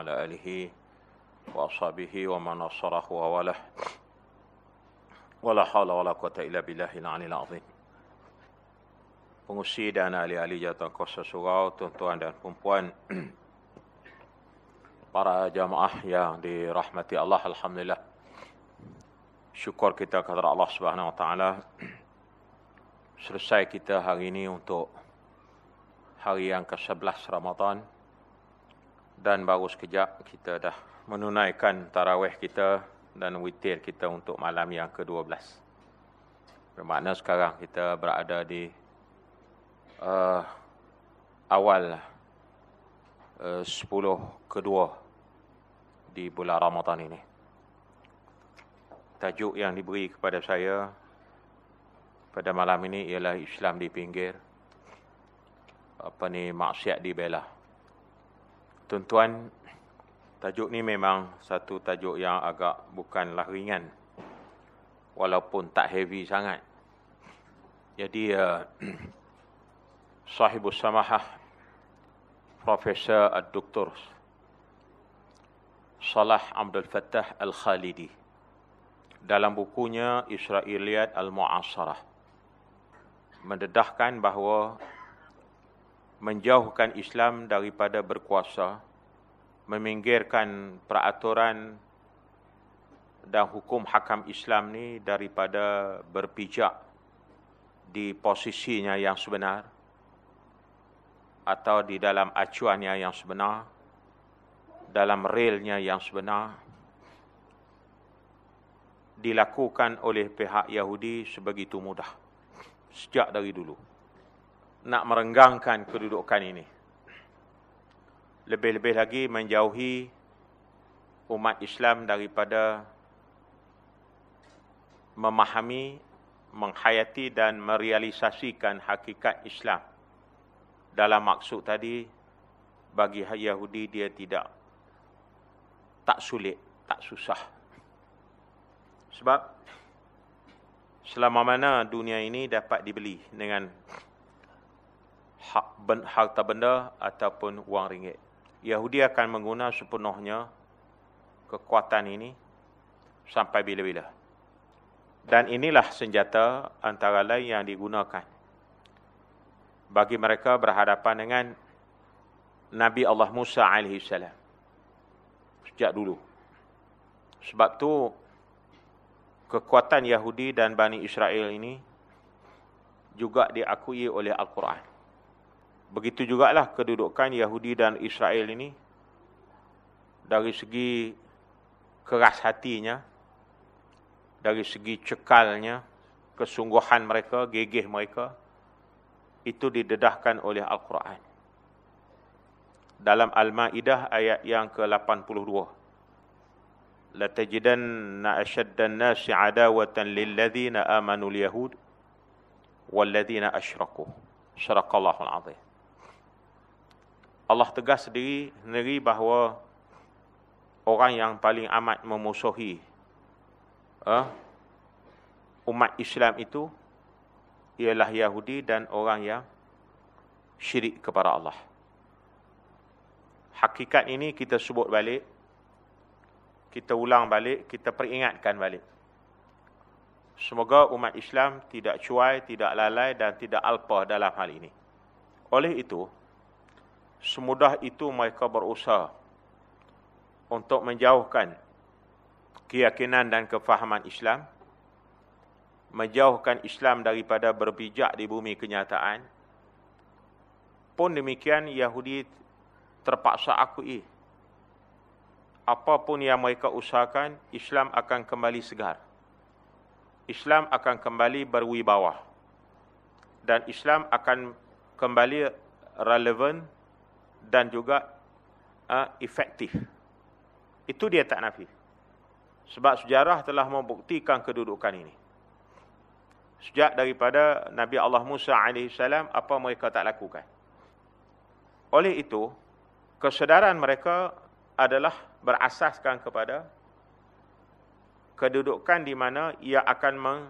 وعلى آله وأصحابه ومن نصره ووله ولا حول ولا قوة إلا بالله العلي العظيم Pengusi dan ahli-ahli jatuh kuasa surau, tuan-tuan dan perempuan, para jamaah yang dirahmati Allah, Alhamdulillah. Syukur kita kepada Allah Subhanahu Wa Taala. Selesai kita hari ini untuk hari yang ke-11 Ramadan dan baru sekejap kita dah menunaikan tarawih kita dan witir kita untuk malam yang ke-12. Bermakna sekarang kita berada di uh, awal uh, 10 kedua di bulan Ramadan ini. Tajuk yang diberi kepada saya pada malam ini ialah Islam di pinggir apa ni maksiat dibela. Tuan-tuan, tajuk ni memang satu tajuk yang agak bukanlah ringan. Walaupun tak heavy sangat. Jadi uh, sahibus samahah Profesor Dr. Salah Abdul Fattah Al-Khalidi dalam bukunya Israiliyat Al-Mu'asarah mendedahkan bahawa menjauhkan Islam daripada berkuasa, meminggirkan peraturan dan hukum hakam Islam ni daripada berpijak di posisinya yang sebenar atau di dalam acuannya yang sebenar, dalam realnya yang sebenar, dilakukan oleh pihak Yahudi sebegitu mudah sejak dari dulu nak merenggangkan kedudukan ini. Lebih-lebih lagi menjauhi umat Islam daripada memahami, menghayati dan merealisasikan hakikat Islam. Dalam maksud tadi, bagi Yahudi dia tidak tak sulit, tak susah. Sebab selama mana dunia ini dapat dibeli dengan harta benda ataupun wang ringgit. Yahudi akan menggunakan sepenuhnya kekuatan ini sampai bila-bila. Dan inilah senjata antara lain yang digunakan bagi mereka berhadapan dengan Nabi Allah Musa alaihi salam. Sejak dulu. Sebab tu kekuatan Yahudi dan Bani Israel ini juga diakui oleh Al-Quran. Begitu jugalah kedudukan Yahudi dan Israel ini dari segi keras hatinya, dari segi cekalnya, kesungguhan mereka, gegeh mereka, itu didedahkan oleh Al-Quran. Dalam Al-Ma'idah ayat yang ke-82. لَتَجِدَنَّ أَشَدَّ النَّاسِ عَدَاوَةً لِلَّذِينَ آمَنُوا الْيَهُودِ وَالَّذِينَ أَشْرَكُوا شَرَقَ اللَّهُ الْعَظِيمُ Allah tegas sendiri sendiri bahawa orang yang paling amat memusuhi uh, umat Islam itu ialah Yahudi dan orang yang syirik kepada Allah. Hakikat ini kita sebut balik, kita ulang balik, kita peringatkan balik. Semoga umat Islam tidak cuai, tidak lalai dan tidak alpa dalam hal ini. Oleh itu, semudah itu mereka berusaha untuk menjauhkan keyakinan dan kefahaman Islam, menjauhkan Islam daripada berpijak di bumi kenyataan. Pun demikian Yahudi terpaksa akui. Apapun yang mereka usahakan, Islam akan kembali segar. Islam akan kembali berwibawa. Dan Islam akan kembali relevan dan juga uh, efektif. Itu dia tak nafi. Sebab sejarah telah membuktikan kedudukan ini. Sejak daripada Nabi Allah Musa AS, apa mereka tak lakukan. Oleh itu, kesedaran mereka adalah berasaskan kepada kedudukan di mana ia akan meng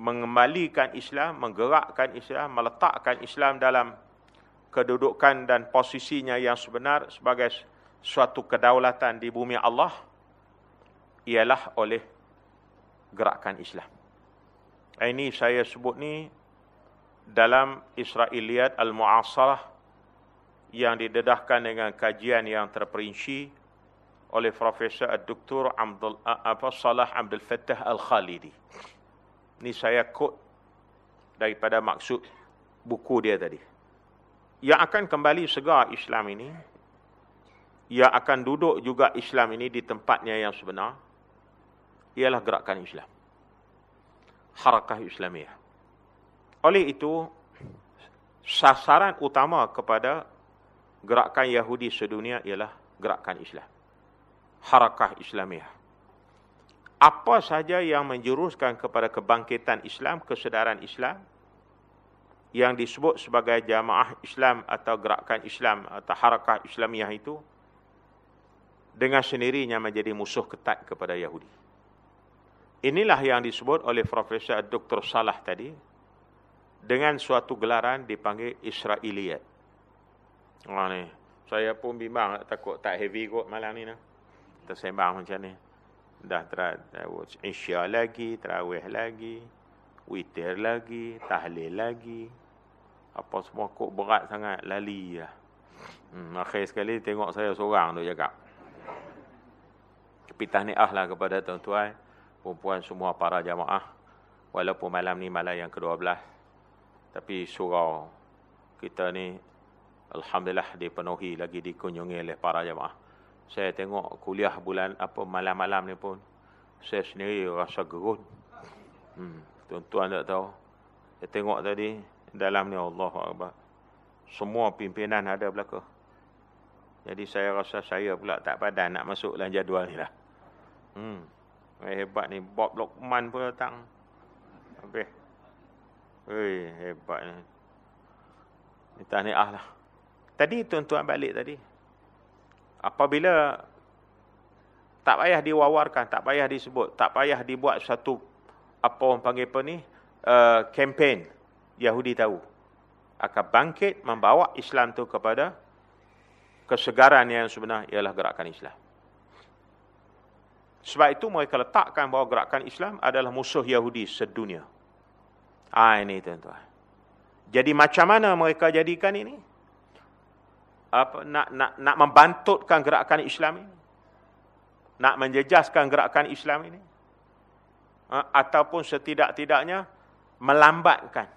mengembalikan Islam, menggerakkan Islam, meletakkan Islam dalam kedudukan dan posisinya yang sebenar sebagai suatu kedaulatan di bumi Allah ialah oleh gerakan Islam. Ini saya sebut ni dalam Israiliyat Al-Mu'asarah yang didedahkan dengan kajian yang terperinci oleh Profesor Dr. Abdul apa Salah Abdul Fattah Al-Khalidi. Ini saya quote daripada maksud buku dia tadi. Yang akan kembali segar Islam ini, yang akan duduk juga Islam ini di tempatnya yang sebenar, ialah gerakan Islam. Harakah Islamiyah. Oleh itu, sasaran utama kepada gerakan Yahudi sedunia ialah gerakan Islam. Harakah Islamiyah. Apa saja yang menjuruskan kepada kebangkitan Islam, kesedaran Islam, yang disebut sebagai jamaah Islam atau gerakan Islam atau harakah Islamiyah itu, dengan sendirinya menjadi musuh ketat kepada Yahudi. Inilah yang disebut oleh Profesor Dr. Salah tadi, dengan suatu gelaran dipanggil Israeliyat. Oh, ni. Saya pun bimbang takut tak heavy kot malam ni. Nah. Tersembang macam ni. Dah terawih lagi, terawih lagi, witir lagi, tahlil lagi. Apa semua kok berat sangat, lali lah. Hmm, akhir sekali tengok saya seorang tu cakap. Tapi tahniah lah kepada tuan-tuan, perempuan semua para jamaah. Walaupun malam ni malam yang ke-12. Tapi surau kita ni, Alhamdulillah dipenuhi lagi dikunjungi oleh para jamaah saya tengok kuliah bulan apa malam-malam ni pun saya sendiri rasa gerun. Hmm, tuan-tuan tak tahu. Saya tengok tadi dalam ni Allah Akbar. Semua pimpinan ada belaka. Jadi saya rasa saya pula tak padan nak masuk dalam jadual ni lah. Hmm. Hebat ni. Bob Lokman pun datang. Habis. Hei, hebat ni. Ni tahniah lah. Tadi tuan-tuan balik tadi apabila tak payah diwawarkan, tak payah disebut, tak payah dibuat satu apa orang panggil apa ni, kempen Yahudi tahu akan bangkit membawa Islam tu kepada kesegaran yang sebenar ialah gerakan Islam. Sebab itu mereka letakkan bahawa gerakan Islam adalah musuh Yahudi sedunia. Ah ini tuan-tuan. Jadi macam mana mereka jadikan ini? apa nak nak nak membantutkan gerakan Islam ini nak menjejaskan gerakan Islam ini ataupun setidak-tidaknya melambatkan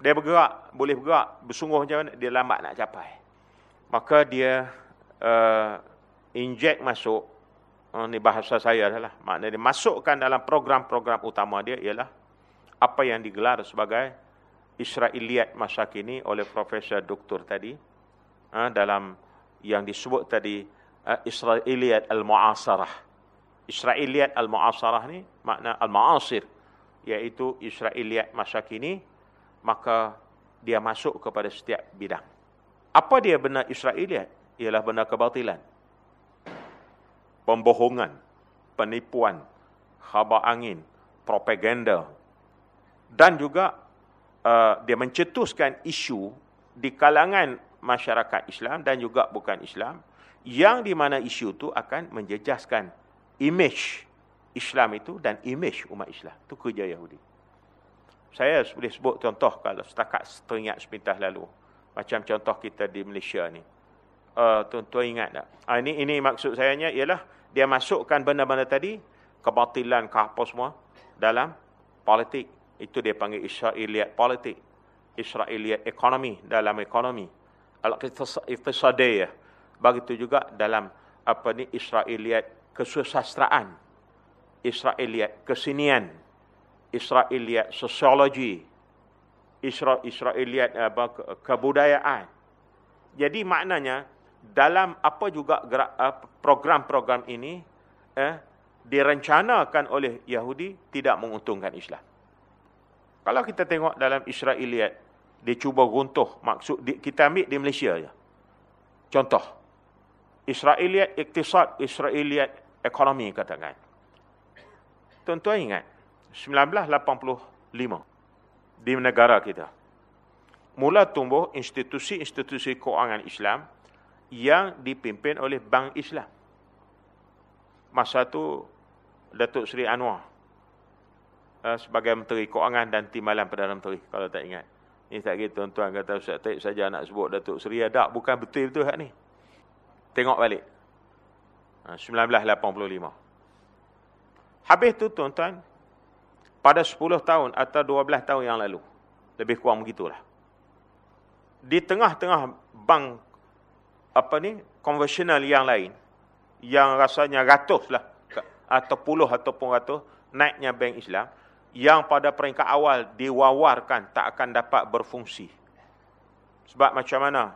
dia bergerak boleh bergerak bersungguh macam mana dia lambat nak capai maka dia uh, inject masuk uh, ni bahasa saya adalah maknanya dia masukkan dalam program-program utama dia ialah apa yang digelar sebagai Israiliyat masa kini oleh Profesor Doktor tadi ha, dalam yang disebut tadi ha, Israiliyat al-Mu'asarah. Israiliyat al-Mu'asarah ni makna al-Mu'asir iaitu Israiliyat masa kini maka dia masuk kepada setiap bidang. Apa dia benar Israiliyat? Ialah benar kebatilan. Pembohongan, penipuan, khabar angin, propaganda dan juga uh, dia mencetuskan isu di kalangan masyarakat Islam dan juga bukan Islam yang di mana isu itu akan menjejaskan image Islam itu dan image umat Islam. Itu kerja Yahudi. Saya boleh sebut contoh kalau setakat teringat sepintas lalu. Macam contoh kita di Malaysia ni. Uh, tuan-tuan ingat tak? Uh, ini, ini maksud saya ialah dia masukkan benda-benda tadi, kebatilan ke apa semua, dalam politik. Itu dia panggil Israeliyat politik. Israeliyat ekonomi, dalam ekonomi al-iqtisadiyah. Begitu juga dalam apa ni Israiliyat kesusastraan, Israiliyat kesenian, Israiliyat sosiologi, Isra Israiliyat apa kebudayaan. Jadi maknanya dalam apa juga program-program ini eh, direncanakan oleh Yahudi tidak menguntungkan Islam. Kalau kita tengok dalam Israiliyat dia cuba runtuh maksud kita ambil di Malaysia je. Contoh. Israeliyat iktisad, Israeliyat ekonomi katakan. Tuan-tuan ingat 1985 di negara kita. Mula tumbuh institusi-institusi keuangan Islam yang dipimpin oleh Bank Islam. Masa tu Datuk Seri Anwar uh, sebagai Menteri Keuangan dan Timbalan Perdana Menteri kalau tak ingat. Ini tak kira tuan-tuan kata Ustaz Taib saja nak sebut Datuk Seri ada bukan betul-betul hak ni. Tengok balik. Uh, 1985. Habis tu tuan-tuan pada 10 tahun atau 12 tahun yang lalu lebih kurang begitulah. Di tengah-tengah bank apa ni konvensional yang lain yang rasanya ratus lah atau puluh ataupun ratus naiknya bank Islam yang pada peringkat awal diwawarkan tak akan dapat berfungsi. Sebab macam mana?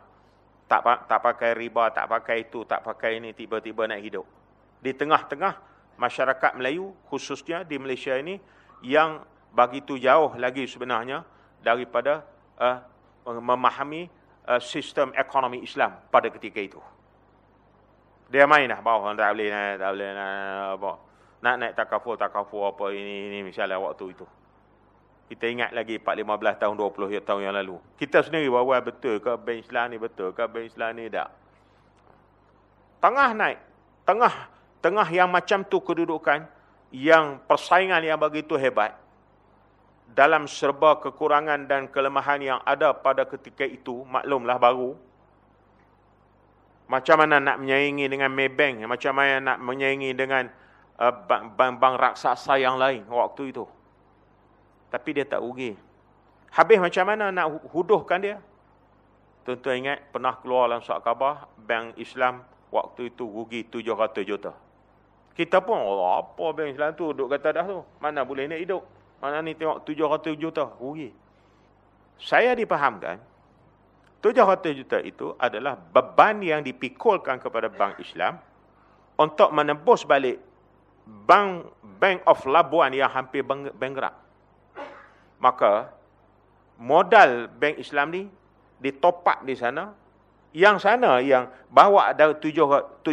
Tak tak pakai riba, tak pakai itu, tak pakai ini, tiba-tiba nak hidup. Di tengah-tengah masyarakat Melayu, khususnya di Malaysia ini, yang begitu jauh lagi sebenarnya daripada uh, memahami uh, sistem ekonomi Islam pada ketika itu. Dia main dah bawah, tak boleh, tak boleh, apa nak naik takaful, takaful apa ini, ini misalnya waktu itu. Kita ingat lagi 4, 15 tahun, 20 tahun yang lalu. Kita sendiri bawa betul ke Bank Islam ni betul ke Bank Islam ni tak. Tengah naik. Tengah tengah yang macam tu kedudukan, yang persaingan yang begitu hebat, dalam serba kekurangan dan kelemahan yang ada pada ketika itu, maklumlah baru, macam mana nak menyaingi dengan Maybank, macam mana nak menyaingi dengan Uh, bank-bank raksasa yang lain waktu itu. Tapi dia tak rugi. Habis macam mana nak huduhkan dia? Tentu ingat pernah keluar dalam surat khabar bank Islam waktu itu rugi 700 juta. Kita pun oh, apa bank Islam tu duduk kata dah tu. Mana boleh nak hidup? Mana ni tengok 700 juta rugi. Saya dipahamkan 700 juta itu adalah beban yang dipikulkan kepada bank Islam untuk menebus balik bank Bank of Labuan yang hampir bankrupt. Maka modal bank Islam ni ditopak di sana. Yang sana yang bawa ada 700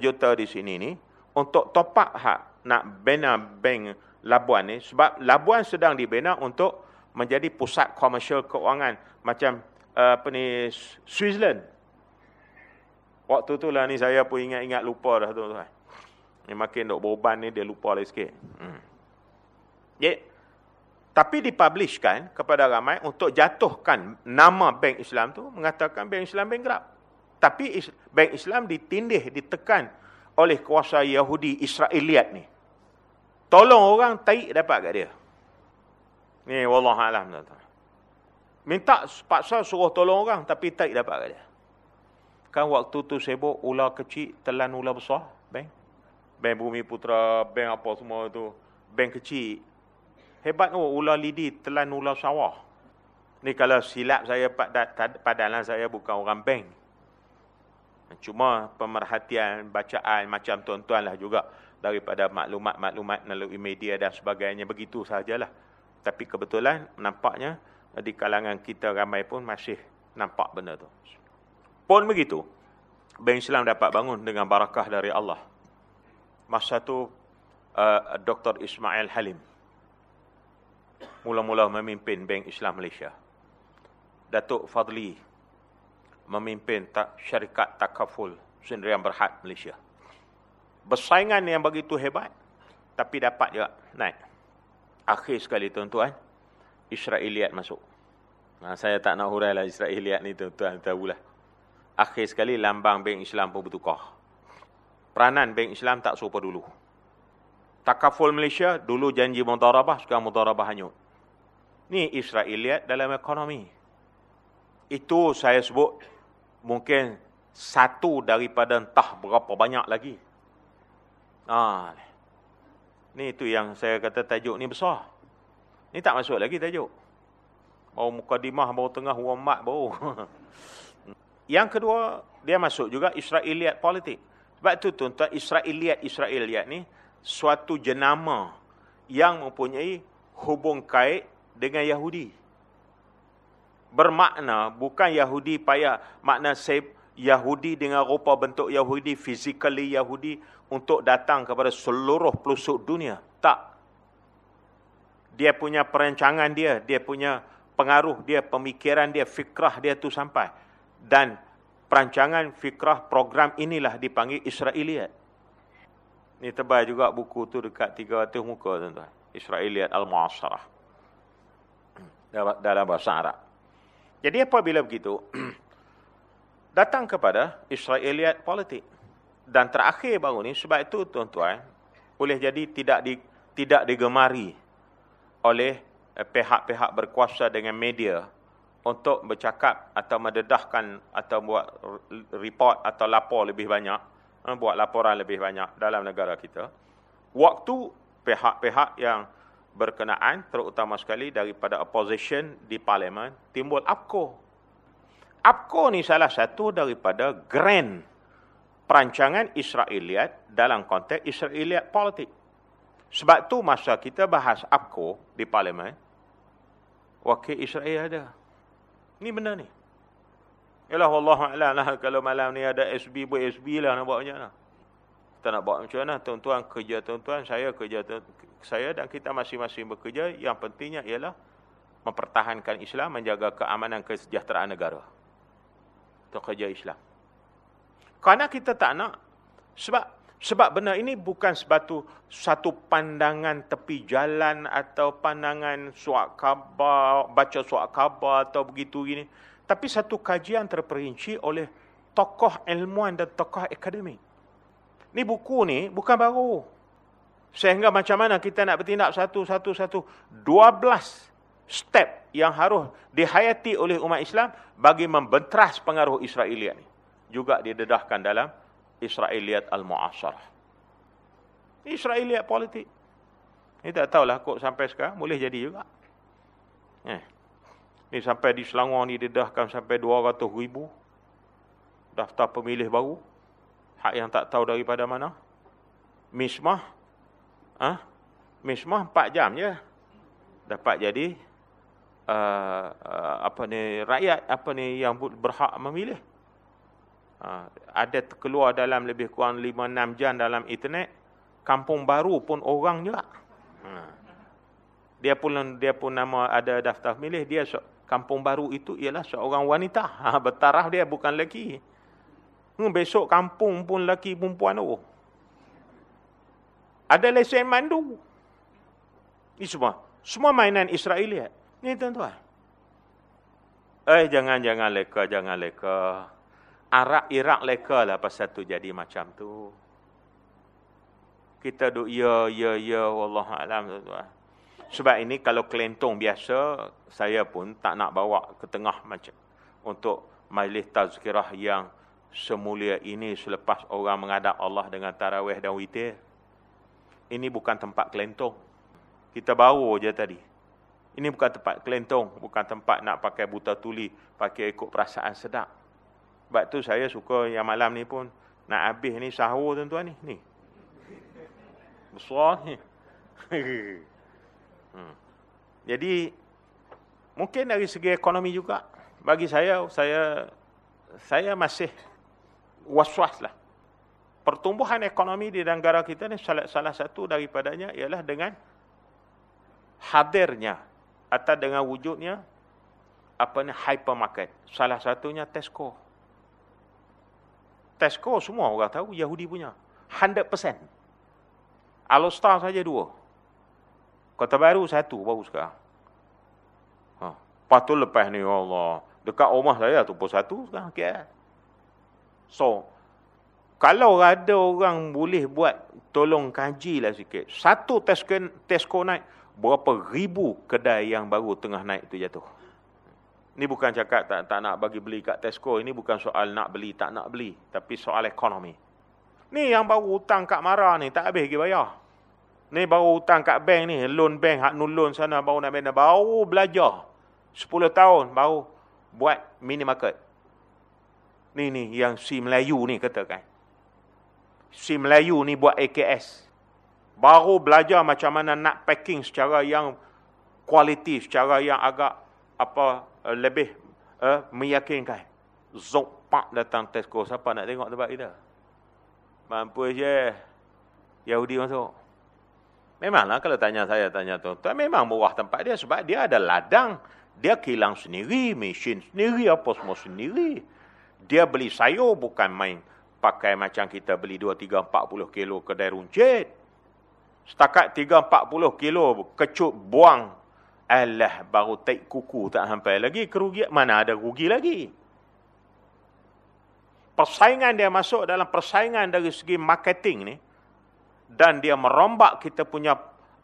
juta di sini ni untuk topak hak nak bina bank Labuan ni sebab Labuan sedang dibina untuk menjadi pusat komersial keuangan macam uh, apa ni Switzerland. Waktu tu lah ni saya pun ingat-ingat lupa dah tu tuan. Ni makin dok beban ni dia lupa lagi sikit. Hmm. Yeah. Tapi dipublishkan kepada ramai untuk jatuhkan nama bank Islam tu mengatakan bank Islam bankrupt. Tapi bank Islam ditindih, ditekan oleh kuasa Yahudi Israeliat ni. Tolong orang taik dapat kat dia. Ni wallahualam tuan-tuan. Minta paksa suruh tolong orang tapi taik dapat kat dia. Kan waktu tu sibuk ular kecil telan ular besar bank. Bank Bumi Putra, bank apa semua tu, bank kecil. Hebat tu, ular lidi telan ular sawah. Ni kalau silap saya padahal saya bukan orang bank. Cuma pemerhatian, bacaan macam tuan-tuan lah juga daripada maklumat-maklumat melalui media dan sebagainya. Begitu sajalah. Tapi kebetulan nampaknya di kalangan kita ramai pun masih nampak benda tu. Pun begitu, Bank Islam dapat bangun dengan barakah dari Allah masa tu uh, Dr. Ismail Halim mula-mula memimpin Bank Islam Malaysia. Datuk Fadli memimpin tak syarikat takaful sendirian berhad Malaysia. Bersaingan yang begitu hebat tapi dapat juga naik. Akhir sekali tuan-tuan, Israeliat masuk. Nah, saya tak nak hurailah Israeliat ni tuan-tuan tahulah. Akhir sekali lambang Bank Islam pun bertukar peranan bank Islam tak serupa dulu. Takaful Malaysia, dulu janji mudarabah, sekarang mudarabah hanyut. Ni Israeliat dalam ekonomi. Itu saya sebut mungkin satu daripada entah berapa banyak lagi. Ah, ni itu yang saya kata tajuk ni besar. Ni tak masuk lagi tajuk. Baru mukadimah, baru tengah, baru mat, baru. yang kedua, dia masuk juga Israeliat politik. Sebab itu tuan-tuan, Israeliat-Israeliat ni suatu jenama yang mempunyai hubung kait dengan Yahudi. Bermakna bukan Yahudi payah makna saya Yahudi dengan rupa bentuk Yahudi, physically Yahudi untuk datang kepada seluruh pelosok dunia. Tak. Dia punya perancangan dia, dia punya pengaruh dia, pemikiran dia, fikrah dia tu sampai. Dan perancangan fikrah program inilah dipanggil Israeliat. Ni tebal juga buku tu dekat 300 muka tuan-tuan. Israeliat Al-Mu'asarah. Dalam bahasa Arab. Jadi apabila begitu, datang kepada Israeliat politik. Dan terakhir baru ni, sebab itu tuan-tuan, boleh jadi tidak di, tidak digemari oleh eh, pihak-pihak berkuasa dengan media untuk bercakap atau mendedahkan atau buat report atau lapor lebih banyak, eh, buat laporan lebih banyak dalam negara kita. Waktu pihak-pihak yang berkenaan, terutama sekali daripada opposition di parlimen, timbul APCO. APCO ni salah satu daripada grand perancangan Israeliat dalam konteks Israeliat politik. Sebab tu masa kita bahas APCO di parlimen, wakil Israel ada. Ni benda ni. Yalah Allah Alam lah kalau malam ni ada SB buat SB lah nak buat macam mana. Kita nak buat macam mana tuan-tuan kerja tuan-tuan, saya kerja saya dan kita masing-masing bekerja yang pentingnya ialah mempertahankan Islam, menjaga keamanan kesejahteraan negara. Itu kerja Islam. Kerana kita tak nak sebab sebab benar ini bukan sebatu satu pandangan tepi jalan atau pandangan suak khabar, baca suak khabar atau begitu gini. Tapi satu kajian terperinci oleh tokoh ilmuwan dan tokoh akademik. Ini buku ni bukan baru. Sehingga macam mana kita nak bertindak satu-satu-satu. Dua belas step yang harus dihayati oleh umat Islam bagi membentras pengaruh Israeliat ni. Juga didedahkan dalam Israeliat Al-Mu'asarah. Israeliat politik. Ini tak tahulah kok sampai sekarang. Boleh jadi juga. Eh. Ini sampai di Selangor ni didedahkan sampai 200 ribu. Daftar pemilih baru. Hak yang tak tahu daripada mana. Mismah. Ah, ha? Mismah 4 jam je. Dapat jadi. Uh, uh, apa ni rakyat apa ni yang berhak memilih Ha, ada keluar dalam lebih kurang 5-6 jam dalam internet. Kampung baru pun orang juga. Ha. Dia pun dia pun nama ada daftar milih. Dia kampung baru itu ialah seorang wanita. Ha, bertaraf dia bukan lelaki. Hmm, besok kampung pun lelaki perempuan tu. Ada lesen mandu. Ini semua. Semua mainan Israeliat. Ini tuan-tuan. Eh, jangan-jangan leka, jangan leka. Arak Irak leka lah pasal tu jadi macam tu. Kita duk ya, ya, ya, Allah Alam. Sebab ini kalau kelentong biasa, saya pun tak nak bawa ke tengah macam untuk majlis tazkirah yang semulia ini selepas orang mengadap Allah dengan tarawih dan witir. Ini bukan tempat kelentong. Kita bawa je tadi. Ini bukan tempat kelentong, bukan tempat nak pakai buta tuli, pakai ikut perasaan sedap. Sebab tu saya suka yang malam ni pun nak habis ni sahur tuan-tuan ni. Ni. Besar ni. hmm. Jadi mungkin dari segi ekonomi juga bagi saya saya saya masih was-was lah. Pertumbuhan ekonomi di negara kita ni salah, salah satu daripadanya ialah dengan hadirnya atau dengan wujudnya apa ni hypermarket. Salah satunya Tesco. Tesco semua orang tahu Yahudi punya. 100%. Alostar saja dua. Kota Baru satu baru sekarang. Ha. Tu lepas ni ya Allah. Dekat rumah saya tu pun satu sekarang. Okay. So, kalau ada orang boleh buat tolong kaji lah sikit. Satu Tesco, Tesco naik. Berapa ribu kedai yang baru tengah naik tu jatuh. Ini bukan cakap tak, tak nak bagi beli kat Tesco. Ini bukan soal nak beli, tak nak beli. Tapi soal ekonomi. Ni yang baru hutang kat Mara ni, tak habis lagi bayar. Ni baru hutang kat bank ni, loan bank, hak loan sana, baru nak bina. Baru belajar. 10 tahun, baru buat minimarket. Ni ni, yang si Melayu ni katakan. Si Melayu ni buat AKS. Baru belajar macam mana nak packing secara yang kualiti, secara yang agak apa uh, lebih uh, meyakinkan. Zok pak datang Tesco. Siapa nak tengok tempat kita? Mampu je. Yahudi masuk. Memanglah kalau tanya saya, tanya tuan-tuan. Memang murah tempat dia sebab dia ada ladang. Dia kilang sendiri, mesin sendiri, apa semua sendiri. Dia beli sayur bukan main pakai macam kita beli 2, 3, 40 kilo kedai runcit. Setakat 3, 40 kilo kecut buang. Alah, baru take kuku tak sampai lagi. Kerugian, mana ada rugi lagi? Persaingan dia masuk dalam persaingan dari segi marketing ni. Dan dia merombak kita punya,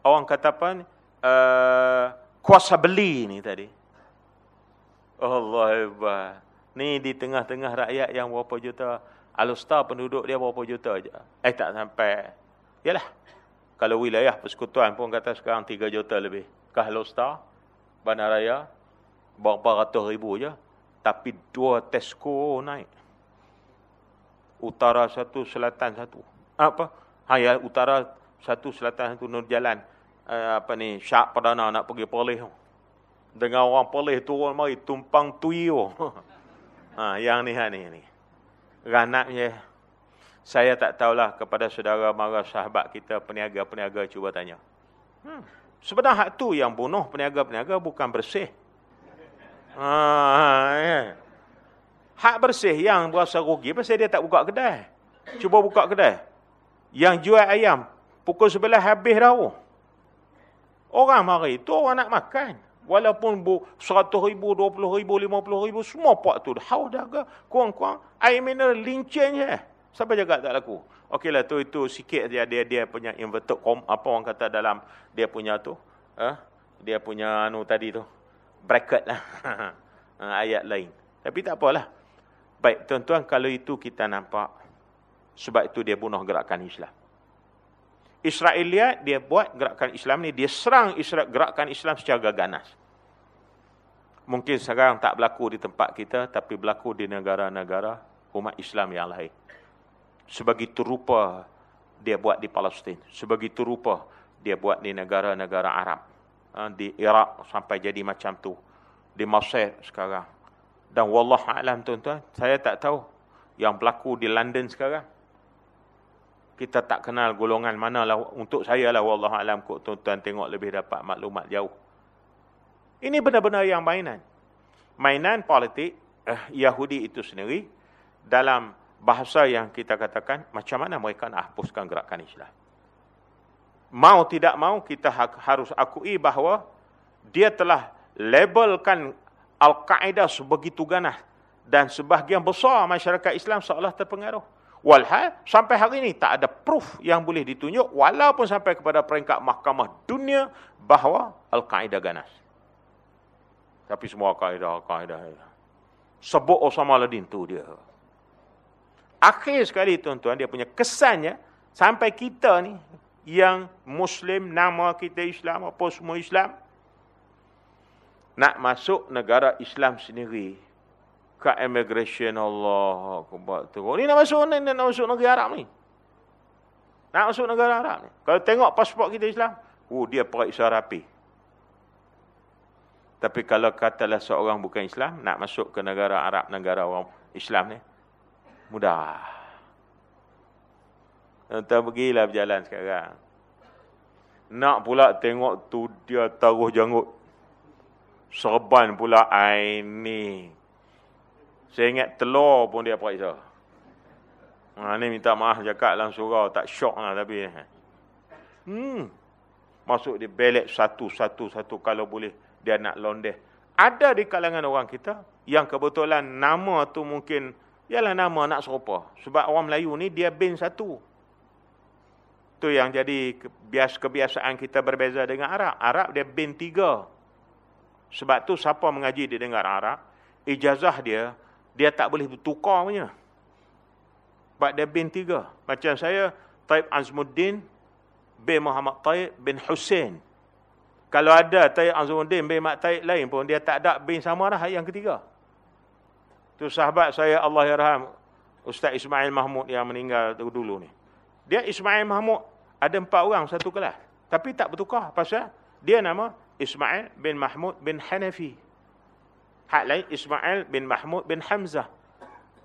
orang kata apa ni, uh, kuasa beli ni tadi. Allah hebat. Ni di tengah-tengah rakyat yang berapa juta. Alustar penduduk dia berapa juta je. Eh tak sampai. Yalah. Kalau wilayah persekutuan pun kata sekarang 3 juta lebih. Kah Alustar, Bandar Raya, berapa ratus ribu je. Tapi dua Tesco naik. Utara satu, selatan satu. Apa? Ha, ya, utara satu, selatan satu, nur jalan. Uh, apa ni, syak perdana nak pergi perlih. Dengan orang perlih turun mari, tumpang tuyo. Ha, yang ni, ha, ni, ni. Ranaknya, saya tak tahulah kepada saudara mara sahabat kita, peniaga-peniaga cuba tanya. Hmm. Sebenarnya hak tu yang bunuh peniaga-peniaga bukan bersih. Ha, ya. Hak bersih yang berasa rugi, pasal dia tak buka kedai. Cuba buka kedai. Yang jual ayam, pukul sebelah habis dah. Orang mari tu orang nak makan. Walaupun bu 100 ribu, 20 ribu, 50 ribu, semua pak tu. Haus daga, kurang-kurang. Air mineral lincin je. Siapa jaga tak laku? Okeylah tu itu sikit dia dia dia punya inverted com apa orang kata dalam dia punya tu. Eh? Dia punya anu tadi tu. Bracket lah. Ayat lain. Tapi tak apalah. Baik tuan-tuan kalau itu kita nampak. Sebab itu dia bunuh gerakan Islam. Israelia dia buat gerakan Islam ni dia serang Israel gerakan Islam secara ganas. Mungkin sekarang tak berlaku di tempat kita tapi berlaku di negara-negara umat Islam yang lain. Sebegitu rupa dia buat di Palestin, sebegitu rupa dia buat di negara-negara Arab. Ha, di Iraq sampai jadi macam tu. Di Mesir sekarang. Dan wallah alam tuan-tuan, saya tak tahu yang berlaku di London sekarang kita tak kenal golongan mana lah untuk saya lah wallahu alam kok tuan-tuan tengok lebih dapat maklumat jauh. Ini benar-benar yang mainan. Mainan politik eh, Yahudi itu sendiri dalam bahasa yang kita katakan macam mana mereka nak hapuskan gerakan Islam. Mau tidak mau kita ha-, harus akui bahawa dia telah labelkan Al-Qaeda sebegitu ganas dan sebahagian besar masyarakat Islam seolah terpengaruh. Walhal sampai hari ini tak ada proof yang boleh ditunjuk walaupun sampai kepada peringkat mahkamah dunia bahawa Al-Qaeda ganas. Tapi semua Al-Qaeda, Al-Qaeda. Sebut Osama Ladin tu dia. Akhir sekali tuan-tuan dia punya kesannya sampai kita ni yang Muslim nama kita Islam apa semua Islam nak masuk negara Islam sendiri kat immigration Allah akbar tu. Ni nak masuk ni nak masuk negara Arab ni. Nak masuk negara Arab ni. Kalau tengok pasport kita Islam, oh dia periksa rapi. Tapi kalau katalah seorang bukan Islam nak masuk ke negara Arab, negara orang Islam ni, mudah. Entah pergilah berjalan sekarang. Nak pula tengok tu dia taruh janggut. Serban pula ai ni saya ingat telur pun dia periksa. Ha, ni minta maaf cakap dalam surau. Tak syok lah tapi. Hmm. Masuk di belet satu-satu-satu kalau boleh. Dia nak londeh. Ada di kalangan orang kita. Yang kebetulan nama tu mungkin. Ialah nama nak serupa. Sebab orang Melayu ni dia bin satu. Tu yang jadi kebias kebiasaan kita berbeza dengan Arab. Arab dia bin tiga. Sebab tu siapa mengaji di dengar Arab. Ijazah dia dia tak boleh bertukar punya. Sebab dia bin tiga. Macam saya, Taib Azmuddin bin Muhammad Taib bin Hussein. Kalau ada Taib Azmuddin bin Mak Taib lain pun, dia tak ada bin sama dah yang ketiga. Itu sahabat saya, Allah Yarham, Ustaz Ismail Mahmud yang meninggal dulu ni. Dia Ismail Mahmud, ada empat orang satu kelas. Tapi tak bertukar. Pasal dia nama Ismail bin Mahmud bin Hanafi. Hak lain Ismail bin Mahmud bin Hamzah.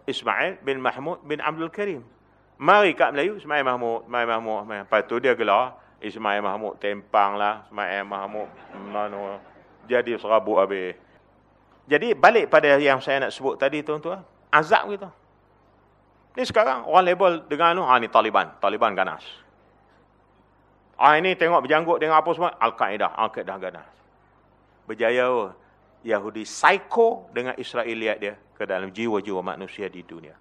Ismail bin Mahmud bin Abdul Karim. Mari kat Melayu Ismail Mahmud, Ismail Mahmud. Lepas tu dia gelar Ismail Mahmud tempang lah, Ismail Mahmud mana jadi serabut habis. Jadi balik pada yang saya nak sebut tadi tuan-tuan. azab kita. Ni sekarang orang label dengan anu, ah ni Taliban, Taliban ganas. Ah ini tengok berjanggut dengan apa semua, Al-Qaeda, Al-Qaeda ganas. Berjaya oh, Yahudi psycho dengan Israeliat dia ke dalam jiwa-jiwa manusia di dunia.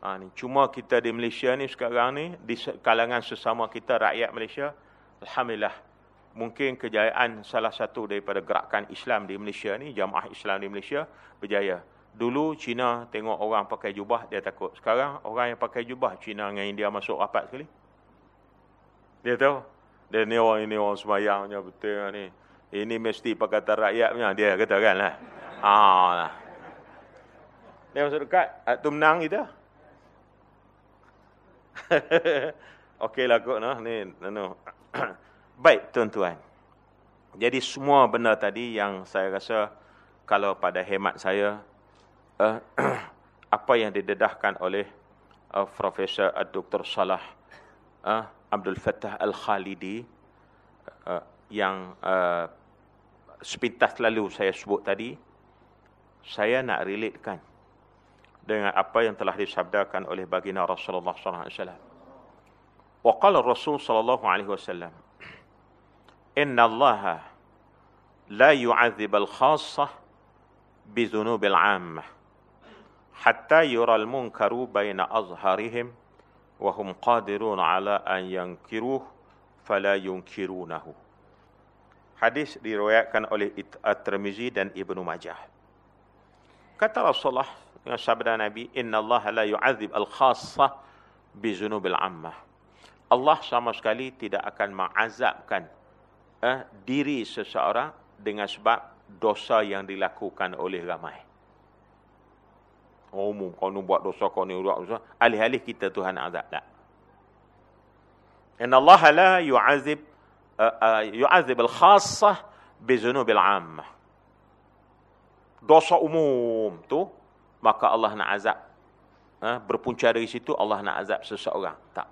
Ah ni cuma kita di Malaysia ni sekarang ni di kalangan sesama kita rakyat Malaysia, alhamdulillah mungkin kejayaan salah satu daripada gerakan Islam di Malaysia ni, jamaah Islam di Malaysia berjaya. Dulu Cina tengok orang pakai jubah, dia takut. Sekarang orang yang pakai jubah, Cina dengan India masuk rapat sekali. Dia tahu. Dia ni orang ini orang semayangnya betul ni. Ini mesti pakatan rakyatnya. Dia kata kan lah. Ah, lah. Dia masuk dekat. Ah, menang kita. Okey lah kot. No. Ni, no. Baik tuan-tuan. Jadi semua benda tadi yang saya rasa kalau pada hemat saya uh, apa yang didedahkan oleh uh, Profesor uh, Dr. Salah uh, Abdul Fattah Al-Khalidi uh, yang uh, sepintas lalu saya sebut tadi, saya nak relatekan dengan apa yang telah disabdakan oleh baginda Rasulullah wasallam. Wa qala Rasul sallallahu alaihi wasallam, "Inna Allah la yu'adzib al-khassah bi dhunubil 'ammah." hatta yural munkaru baina azharihim wa hum qadirun ala an yankiruh fala yunkirunahu. Hadis diriwayatkan oleh At-Tirmizi dan Ibnu Majah. Kata Rasulullah dengan sabda Nabi, "Inna Allah la yu'adzib al-khassah bi zunubil 'ammah." Allah sama sekali tidak akan mengazabkan eh, diri seseorang dengan sebab dosa yang dilakukan oleh ramai umum kau ni buat dosa kau ni buat dosa alih-alih kita Tuhan azab tak inna Allah la yu'azib yu'azib al-khassah bi dhunubil 'ammah dosa umum tu maka Allah nak azab ha? berpunca dari situ Allah nak azab seseorang tak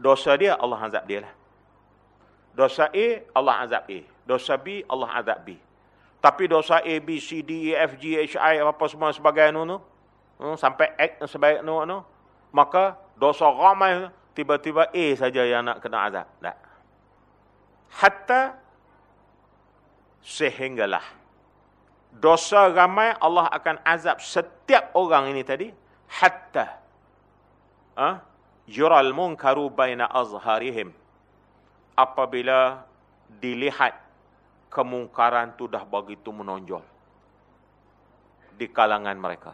dosa dia Allah azab dia lah dosa A Allah azab A dosa B Allah azab B tapi dosa A, B, C, D, E, F, G, H, I, apa semua sebagai anu tu. Hmm, sampai X sebagai anu, anu. Maka dosa ramai tiba-tiba A saja yang nak kena azab. Tak. Hatta sehinggalah. Dosa ramai Allah akan azab setiap orang ini tadi. Hatta. Ha? Yural munkaru baina azharihim. Apabila dilihat kemungkaran tu dah begitu menonjol di kalangan mereka.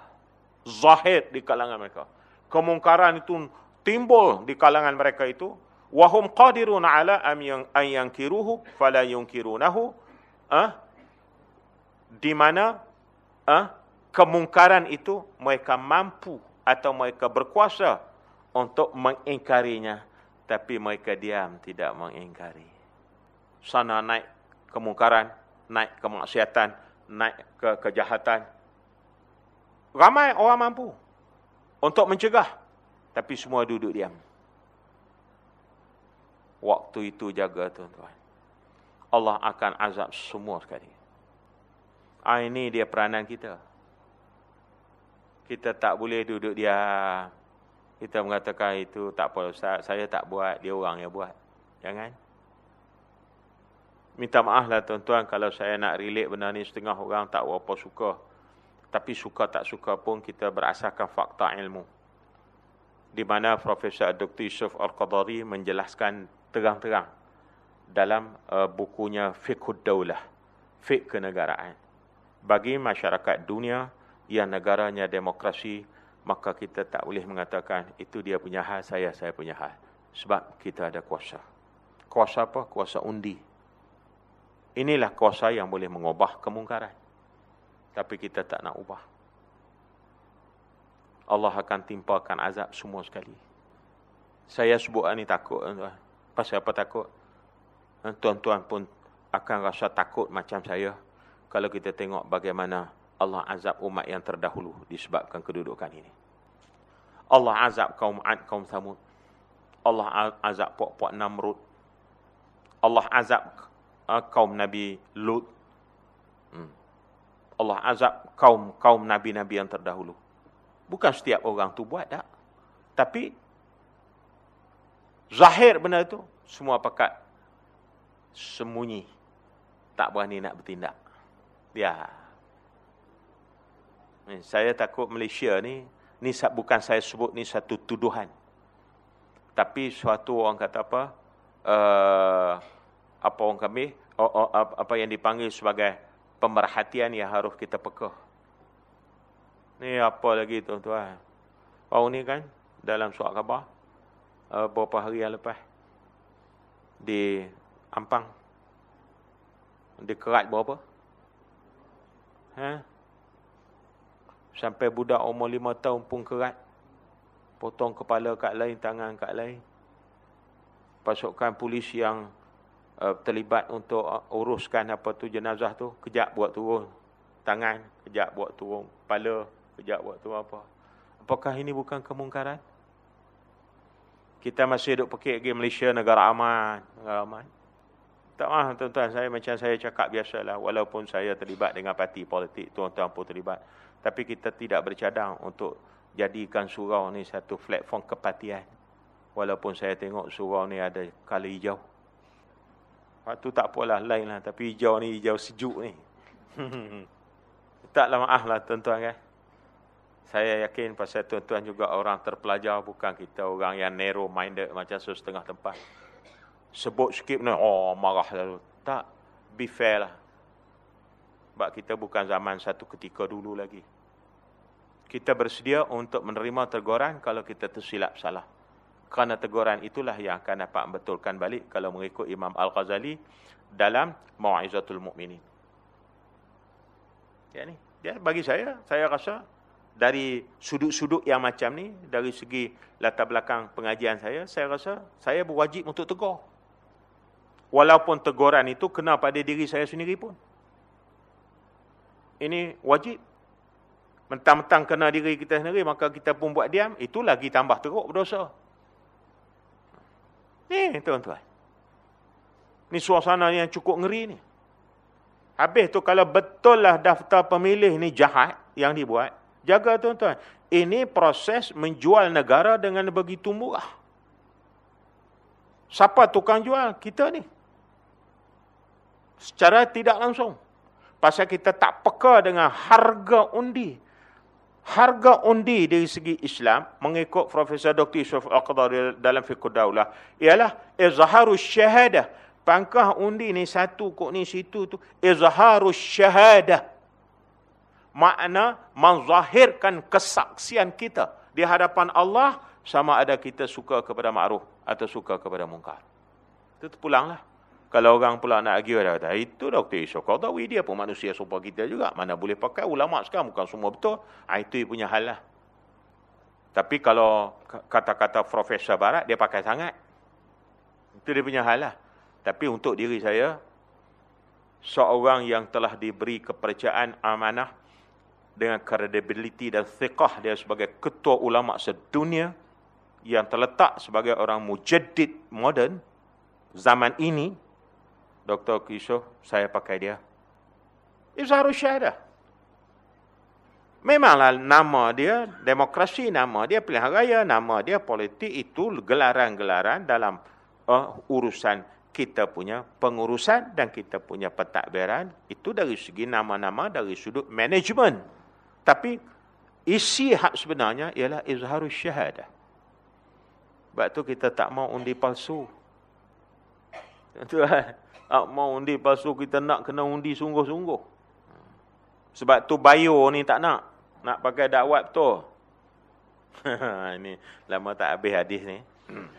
Zahir di kalangan mereka. Kemungkaran itu timbul di kalangan mereka itu. Wahum qadirun ala am yang yankiruhu fala yunkirunahu. Ah, di mana ah, kemungkaran itu mereka mampu atau mereka berkuasa untuk mengingkarinya. Tapi mereka diam tidak mengingkari. Sana naik kemungkaran, naik kemaksiatan, naik ke kejahatan. Ramai orang mampu untuk mencegah. Tapi semua duduk diam. Waktu itu jaga tuan-tuan. Allah akan azab semua sekali. Ah, ini dia peranan kita. Kita tak boleh duduk diam. Kita mengatakan itu tak apa Ustaz, saya tak buat, dia orang yang buat. Jangan. Minta maaf lah tuan-tuan kalau saya nak relate benda ni setengah orang tak berapa suka. Tapi suka tak suka pun kita berasaskan fakta ilmu. Di mana Profesor Dr. Yusuf Al-Qadari menjelaskan terang-terang dalam uh, bukunya Fiqhud Daulah, Fiqh Kenegaraan. Bagi masyarakat dunia yang negaranya demokrasi, maka kita tak boleh mengatakan itu dia punya hal, saya saya punya hal. Sebab kita ada kuasa. Kuasa apa? Kuasa undi. Inilah kuasa yang boleh mengubah kemungkaran. Tapi kita tak nak ubah. Allah akan timpakan azab semua sekali. Saya sebut ini takut. Tuan. Pasal apa takut? Tuan-tuan pun akan rasa takut macam saya. Kalau kita tengok bagaimana Allah azab umat yang terdahulu disebabkan kedudukan ini. Allah azab kaum Ad, kaum Thamud. Allah azab puak-puak Namrud. Allah azab uh, kaum Nabi Lut. Hmm. Allah azab kaum-kaum nabi-nabi yang terdahulu. Bukan setiap orang tu buat tak. Tapi zahir benda itu semua pakat sembunyi. Tak berani nak bertindak. Ya. Saya takut Malaysia ni ni bukan saya sebut ni satu tuduhan. Tapi suatu orang kata apa? Uh, apa orang kami apa yang dipanggil sebagai pemerhatian yang harus kita pekah. Ni apa lagi tuan-tuan? Baru ni kan dalam surat khabar uh, beberapa hari yang lepas di Ampang di kerat berapa? Ha? Sampai budak umur lima tahun pun kerat. Potong kepala kat lain, tangan kat lain. Pasukan polis yang uh, terlibat untuk uh, uruskan apa tu jenazah tu kejap buat turun tangan kejap buat turun kepala kejap buat turun apa apakah ini bukan kemungkaran kita masih duduk pekik lagi Malaysia negara aman negara aman tak maaf tuan-tuan saya macam saya cakap biasalah walaupun saya terlibat dengan parti politik tuan-tuan pun terlibat tapi kita tidak bercadang untuk jadikan surau ni satu platform kepartian walaupun saya tengok surau ni ada kala hijau Waktu tak apalah, lain lah. Tapi hijau ni hijau sejuk ni. Taklah maaf lah tuan-tuan kan. Saya yakin pasal tuan-tuan juga orang terpelajar. Bukan kita orang yang narrow minded macam setengah tempat. Sebut sikit ni, oh marah lalu. Tak, be fair lah. Sebab kita bukan zaman satu ketika dulu lagi. Kita bersedia untuk menerima teguran kalau kita tersilap salah. Kerana teguran itulah yang akan dapat membetulkan balik kalau mengikut Imam Al-Ghazali dalam Mau'izatul Mukminin. Ya ni, dia bagi saya, saya rasa dari sudut-sudut yang macam ni, dari segi latar belakang pengajian saya, saya rasa saya berwajib untuk tegur. Walaupun teguran itu kena pada diri saya sendiri pun. Ini wajib. Mentang-mentang kena diri kita sendiri, maka kita pun buat diam, itu lagi tambah teruk berdosa. Ni tuan-tuan. Ni suasana yang cukup ngeri ni. Habis tu kalau betul lah daftar pemilih ni jahat yang dibuat. Jaga tuan-tuan. Ini proses menjual negara dengan begitu murah. Siapa tukang jual? Kita ni. Secara tidak langsung. Pasal kita tak peka dengan harga undi harga undi dari segi Islam mengikut Profesor Dr. Yusuf Al-Qadar dalam fiqh daulah ialah izharus syahadah. Pangkah undi ni satu kok ni situ tu izharus syahadah. Makna menzahirkan kesaksian kita di hadapan Allah sama ada kita suka kepada ma'ruf atau suka kepada mungkar. Itu pulanglah. Kalau orang pula nak argue, dia kata, itu Dr. Isyok Qardawi, dia pun manusia serupa kita juga. Mana boleh pakai ulama sekarang, bukan semua betul. Ha, itu punya hal lah. Tapi kalau kata-kata Profesor Barat, dia pakai sangat. Itu dia punya hal lah. Tapi untuk diri saya, seorang yang telah diberi kepercayaan amanah dengan kredibiliti dan thiqah dia sebagai ketua ulama sedunia yang terletak sebagai orang mujaddid moden zaman ini Dr. Kisho, saya pakai dia. Izharus syahadah. Memanglah nama dia, demokrasi nama dia, pilihan raya nama dia, politik itu gelaran-gelaran dalam uh, urusan kita punya pengurusan dan kita punya pentadbiran. Itu dari segi nama-nama, dari sudut manajemen. Tapi isi hak sebenarnya ialah izharus syahadah. Sebab tu kita tak mau undi palsu. Tuan tak mau undi palsu kita nak kena undi sungguh-sungguh. Sebab tu bayo ni tak nak. Nak pakai dakwat tu. Ini lama tak habis hadis ni. Hmm.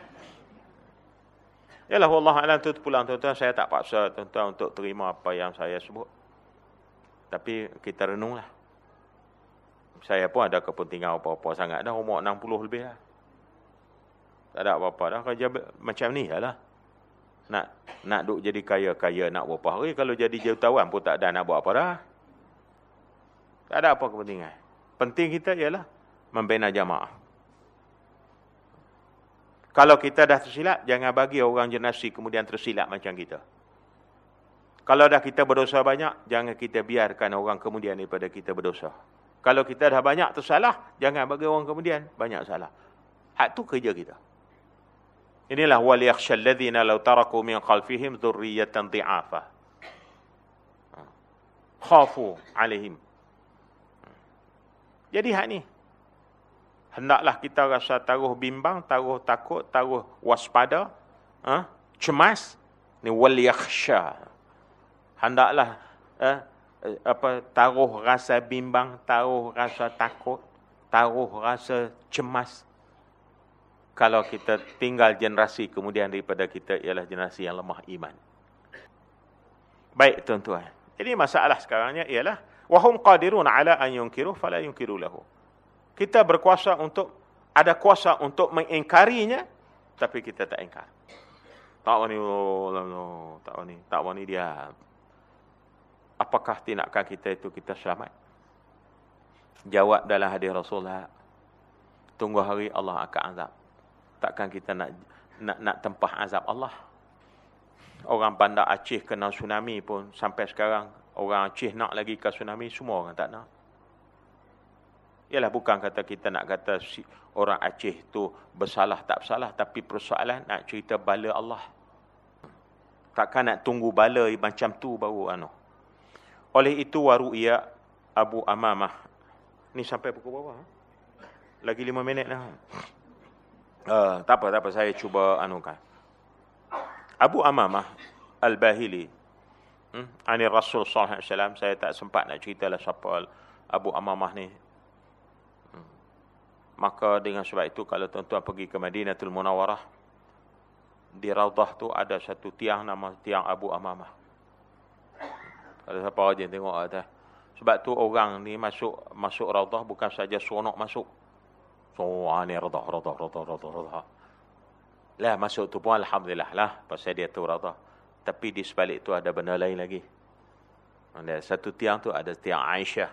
Yalah Allah Alam tu pulang tuan-tuan. Saya tak paksa tuan-tuan untuk terima apa yang saya sebut. Tapi kita renunglah. Saya pun ada kepentingan apa-apa sangat dah. Umur 60 lebih lah. Tak ada apa-apa dah. Kerja macam ni lah. Nak nak duk jadi kaya-kaya nak berapa hari. Kalau jadi jutawan pun tak ada nak buat apa dah. Tak ada apa kepentingan. Penting kita ialah membina jamaah. Kalau kita dah tersilap, jangan bagi orang jenasi kemudian tersilap macam kita. Kalau dah kita berdosa banyak, jangan kita biarkan orang kemudian daripada kita berdosa. Kalau kita dah banyak tersalah, jangan bagi orang kemudian banyak salah. Hak tu kerja kita. Inilah wal yakhshal ladzina law taraku min khalfihim dhurriyatan dhi'afa. Ha. Khafu alaihim. Jadi hak ni. Hendaklah kita rasa taruh bimbang, taruh takut, taruh waspada, ha? cemas. Ni wal yakhsha hendaklah eh, apa taruh rasa bimbang, taruh rasa takut, taruh rasa cemas. Kalau kita tinggal generasi kemudian daripada kita ialah generasi yang lemah iman. Baik tuan-tuan. Jadi masalah sekarangnya ialah wahum qadirun ala an yunkiru fala yunkiru lahu. Kita berkuasa untuk ada kuasa untuk mengingkarinya tapi kita tak ingkar. Tak wani oh, tak wani, tak wani dia apakah tindakan kita itu kita selamat? Jawab dalam hadis Rasulullah, tunggu hari Allah akan azab. Takkan kita nak nak nak tempah azab Allah? Orang bandar Aceh kena tsunami pun sampai sekarang orang Aceh nak lagi ke tsunami semua orang tak nak. Ialah bukan kata kita nak kata si orang Aceh tu bersalah tak bersalah tapi persoalan nak cerita bala Allah. Takkan nak tunggu bala macam tu baru anu. Oleh itu waru'ya Abu Amamah. Ni sampai pukul berapa? Ha? Lagi lima minit dah. Uh, tak apa, tak apa. Saya cuba anukan. Abu Amamah Al-Bahili. Hmm? Ini Rasul SAW. Saya tak sempat nak cerita lah siapa Abu Amamah ni. Hmm. Maka dengan sebab itu kalau tuan-tuan pergi ke Madinatul Munawarah. Di Raudah tu ada satu tiang nama tiang Abu Amamah. Kalau siapa rajin tengok atas. Sebab tu orang ni masuk masuk raudah bukan saja seronok masuk. So, ah, ni raudah, raudah, raudah, raudah, raudah. Lah masuk tu pun Alhamdulillah lah. Pasal dia tu raudah. Tapi di sebalik tu ada benda lain lagi. Ada satu tiang tu ada tiang Aisyah.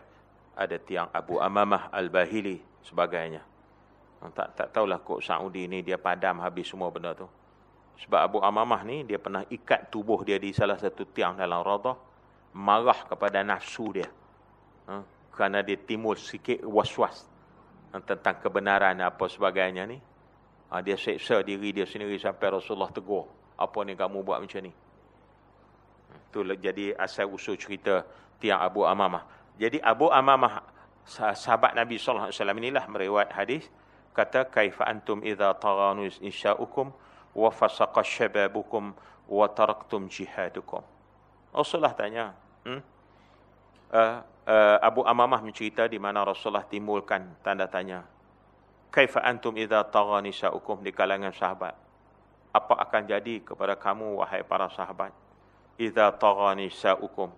Ada tiang Abu Amamah Al-Bahili sebagainya. Tak, tak tahulah kok Saudi ni dia padam habis semua benda tu. Sebab Abu Amamah ni dia pernah ikat tubuh dia di salah satu tiang dalam raudah marah kepada nafsu dia. Ha? Kerana dia timbul sikit was-was ha, tentang kebenaran apa sebagainya ni. Ha, dia seksa diri dia sendiri sampai Rasulullah tegur. Apa ni kamu buat macam ni? Itu jadi asal usul cerita tiang Abu Amamah. Jadi Abu Amamah, sahabat Nabi SAW inilah meriwayat hadis. Kata, Kaifa antum idha taranu insya'ukum wa fasaqa syababukum wa taraktum jihadukum. Rasulullah tanya, hmm? uh, uh, Abu Amamah mencerita di mana Rasulullah timbulkan tanda tanya. Kaifa antum idza tagha nisa'ukum di kalangan sahabat? Apa akan jadi kepada kamu wahai para sahabat? Idza tagha nisa'ukum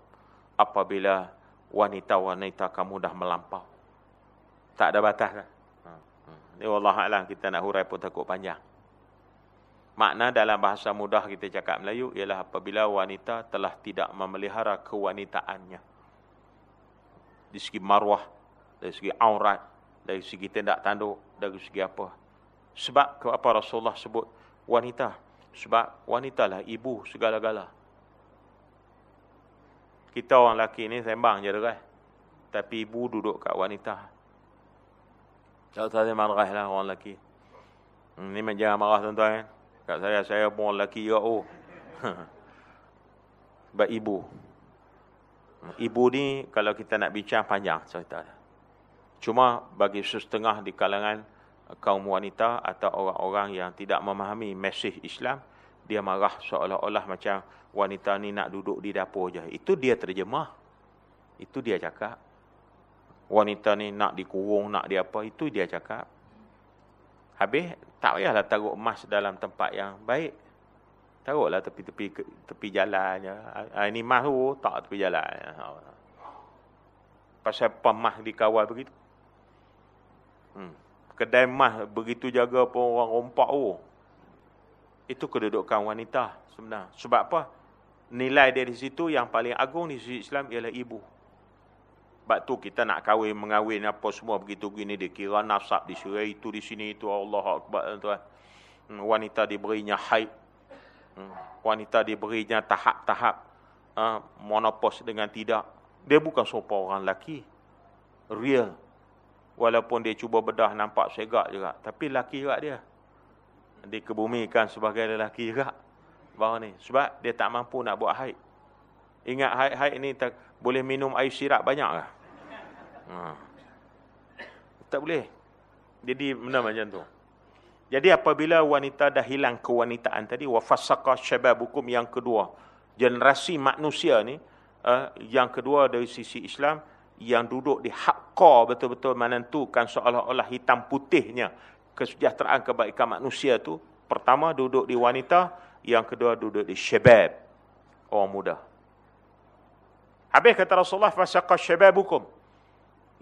apabila wanita-wanita kamu dah melampau. Tak ada batas dah. Ha. Ini wallah alam kita nak hurai pun takut panjang. Makna dalam bahasa mudah kita cakap Melayu ialah apabila wanita telah tidak memelihara kewanitaannya. Di segi marwah, dari segi aurat, dari segi tindak tanduk, dari segi apa. Sebab apa Rasulullah sebut wanita? Sebab wanita lah ibu segala-gala. Kita orang lelaki ni sembang je kan. Tapi ibu duduk kat wanita. Tak tahu marah lah orang lelaki. Hmm, ni jangan marah tuan-tuan. Kat saya, saya pun lelaki juga. Oh. Sebab ibu. Ibu ni kalau kita nak bincang panjang cerita. Cuma bagi setengah di kalangan kaum wanita atau orang-orang yang tidak memahami mesej Islam, dia marah seolah-olah macam wanita ni nak duduk di dapur je. Itu dia terjemah. Itu dia cakap. Wanita ni nak dikurung, nak di apa, itu dia cakap. Habis tak payahlah taruh emas dalam tempat yang baik. Taruhlah tepi-tepi tepi jalannya. Ha, ini emas tu tak tepi jalan. Pasal pemah dikawal begitu. Hmm. Kedai emas begitu jaga pun orang rompak tu. Itu kedudukan wanita sebenarnya. Sebab apa? Nilai dia di situ yang paling agung di sisi Islam ialah ibu. Sebab tu kita nak kahwin, mengahwin apa semua begitu gini dikira nasab disuruh itu di sini itu Allah Akbar tuan. Hmm, wanita diberinya haid. Hmm, wanita diberinya tahap-tahap uh, monopos dengan tidak. Dia bukan sopa orang lelaki. Real. Walaupun dia cuba bedah nampak segak juga. Tapi lelaki juga dia. Dikebumikan sebagai lelaki juga. Bahawa ni. Sebab dia tak mampu nak buat haid. Ingat haid-haid ni tak, boleh minum air sirap banyak lah. Ha. Tak boleh. Jadi benda macam tu. Jadi apabila wanita dah hilang kewanitaan tadi. Wafasaka syababukum yang kedua. Generasi manusia ni uh, yang kedua dari sisi Islam yang duduk di hakka betul-betul menentukan seolah-olah hitam putihnya kesejahteraan kebaikan manusia tu pertama duduk di wanita yang kedua duduk di syabab orang muda habis kata Rasulullah fasaqa syababukum